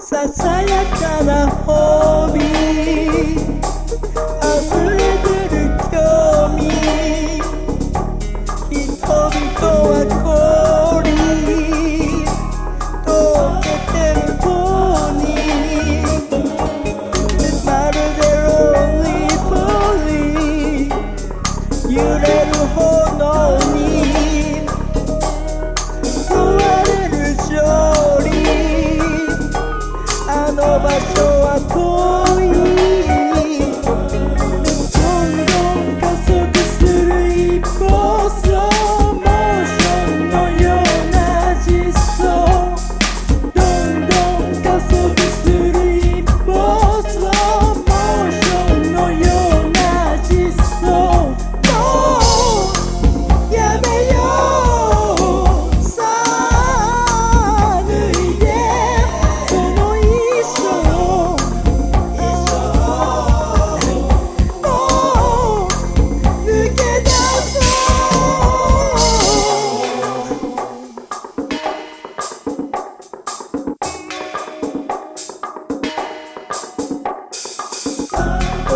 sasaya kada hobi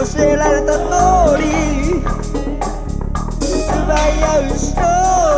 教えられた通り奪い合う人